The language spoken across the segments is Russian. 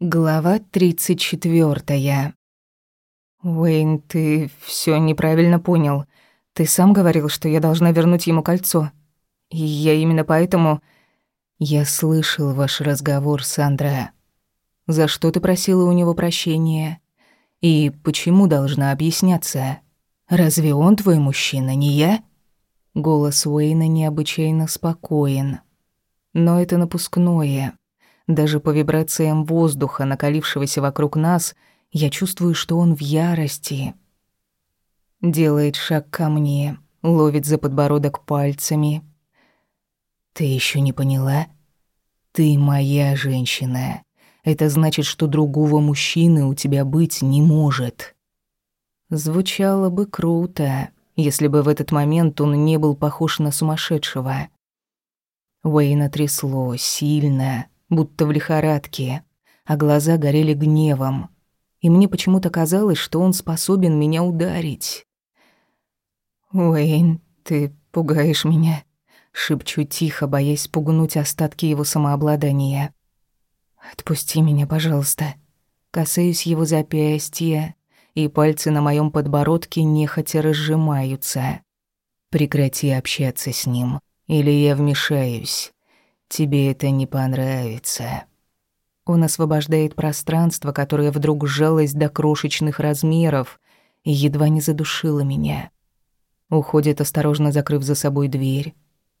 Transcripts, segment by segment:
Глава 34. Уэйн, ты все неправильно понял. Ты сам говорил, что я должна вернуть ему кольцо. И я именно поэтому... Я слышал ваш разговор, Сандра. За что ты просила у него прощения? И почему должна объясняться? Разве он твой мужчина, не я? Голос Уэйна необычайно спокоен. Но это напускное. Даже по вибрациям воздуха, накалившегося вокруг нас, я чувствую, что он в ярости. Делает шаг ко мне, ловит за подбородок пальцами. «Ты еще не поняла? Ты моя женщина. Это значит, что другого мужчины у тебя быть не может». Звучало бы круто, если бы в этот момент он не был похож на сумасшедшего. Уэйна трясло сильно, будто в лихорадке, а глаза горели гневом. И мне почему-то казалось, что он способен меня ударить. «Уэйн, ты пугаешь меня», — шепчу тихо, боясь спугнуть остатки его самообладания. «Отпусти меня, пожалуйста». Касаюсь его запястья, и пальцы на моем подбородке нехотя разжимаются. Прекрати общаться с ним, или я вмешаюсь. Тебе это не понравится. Он освобождает пространство, которое вдруг сжалось до крошечных размеров и едва не задушило меня. Уходит, осторожно закрыв за собой дверь.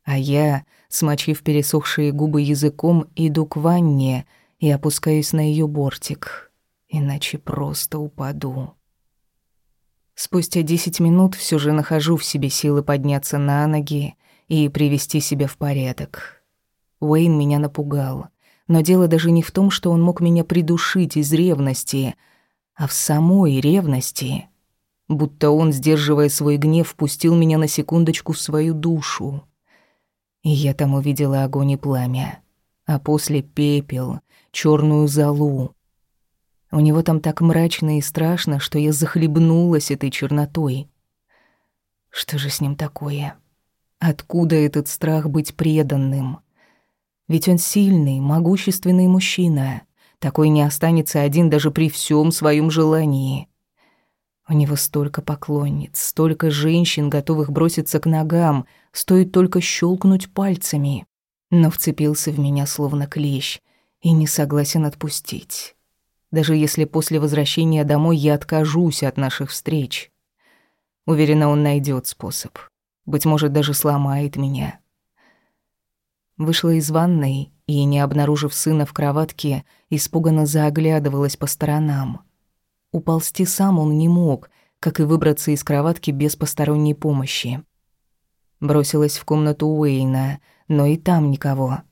А я, смочив пересохшие губы языком, иду к ванне и опускаюсь на ее бортик. Иначе просто упаду. Спустя десять минут все же нахожу в себе силы подняться на ноги и привести себя в порядок. Уэйн меня напугал. Но дело даже не в том, что он мог меня придушить из ревности, а в самой ревности. Будто он, сдерживая свой гнев, впустил меня на секундочку в свою душу. И я там увидела огонь и пламя, а после пепел, черную золу. У него там так мрачно и страшно, что я захлебнулась этой чернотой. Что же с ним такое? Откуда этот страх быть преданным? Ведь он сильный, могущественный мужчина. Такой не останется один даже при всем своем желании. У него столько поклонниц, столько женщин, готовых броситься к ногам, стоит только щелкнуть пальцами. Но вцепился в меня словно клещ и не согласен отпустить. Даже если после возвращения домой я откажусь от наших встреч. Уверена, он найдет способ. Быть может, даже сломает меня. Вышла из ванной и, не обнаружив сына в кроватке, испуганно заоглядывалась по сторонам. Уползти сам он не мог, как и выбраться из кроватки без посторонней помощи. Бросилась в комнату Уэйна, но и там никого.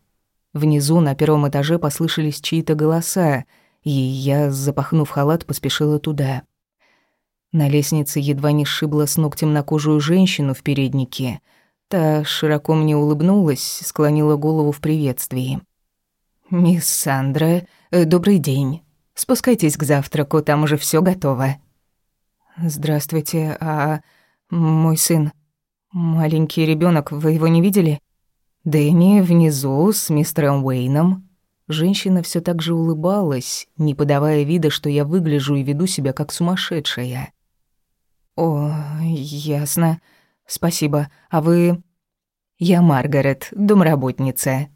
Внизу на первом этаже послышались чьи-то голоса, и я, запахнув халат, поспешила туда. На лестнице едва не сшибла с ног темнокожую женщину в переднике — Та широко мне улыбнулась, склонила голову в приветствии. «Мисс Сандра, э, добрый день. Спускайтесь к завтраку, там уже все готово». «Здравствуйте, а мой сын? Маленький ребенок, вы его не видели?» «Дэнни внизу с мистером Уэйном». Женщина все так же улыбалась, не подавая вида, что я выгляжу и веду себя как сумасшедшая. «О, ясно. «Спасибо. А вы...» «Я Маргарет, домработница».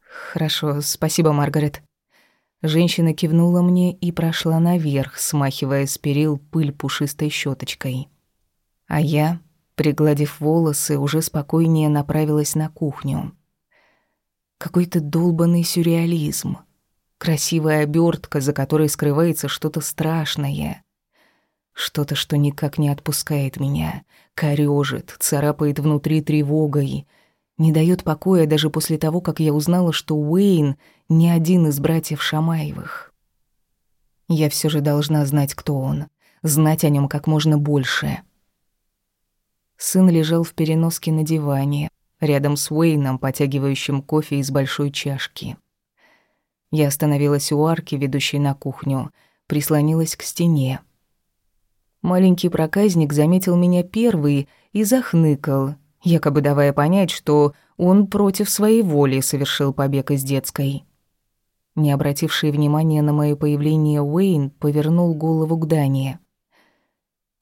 «Хорошо, спасибо, Маргарет». Женщина кивнула мне и прошла наверх, смахивая с перил пыль пушистой щеточкой. А я, пригладив волосы, уже спокойнее направилась на кухню. Какой-то долбанный сюрреализм. Красивая обертка, за которой скрывается что-то страшное. Что-то, что никак не отпускает меня, корёжит, царапает внутри тревогой, не дает покоя даже после того, как я узнала, что Уэйн не один из братьев Шамаевых. Я все же должна знать, кто он, знать о нем как можно больше. Сын лежал в переноске на диване, рядом с Уэйном, потягивающим кофе из большой чашки. Я остановилась у арки, ведущей на кухню, прислонилась к стене. Маленький проказник заметил меня первый и захныкал, якобы давая понять, что он против своей воли совершил побег из детской. Не обративший внимания на моё появление Уэйн повернул голову к Дане.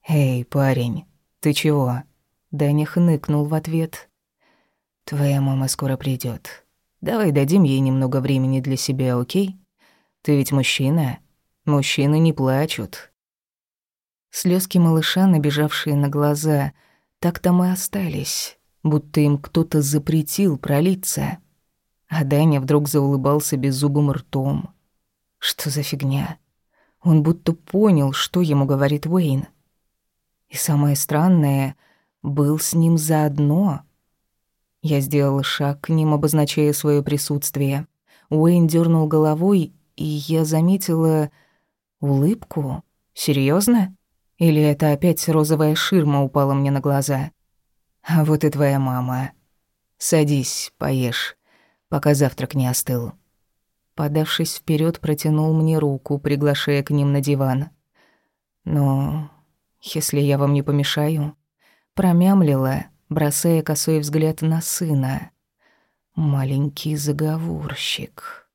«Эй, парень, ты чего?» Даня хныкнул в ответ. «Твоя мама скоро придёт. Давай дадим ей немного времени для себя, окей? Ты ведь мужчина. Мужчины не плачут». Слёзки малыша, набежавшие на глаза, так там и остались, будто им кто-то запретил пролиться. А Даня вдруг заулыбался беззубым ртом. Что за фигня? Он будто понял, что ему говорит Уэйн. И самое странное, был с ним заодно. Я сделала шаг к ним, обозначая свое присутствие. Уэйн дернул головой, и я заметила улыбку. Серьезно? Или это опять розовая ширма упала мне на глаза? А вот и твоя мама. Садись, поешь пока завтрак не остыл. Подавшись вперед, протянул мне руку, приглашая к ним на диван. «Но если я вам не помешаю...» Промямлила, бросая косой взгляд на сына. «Маленький заговорщик».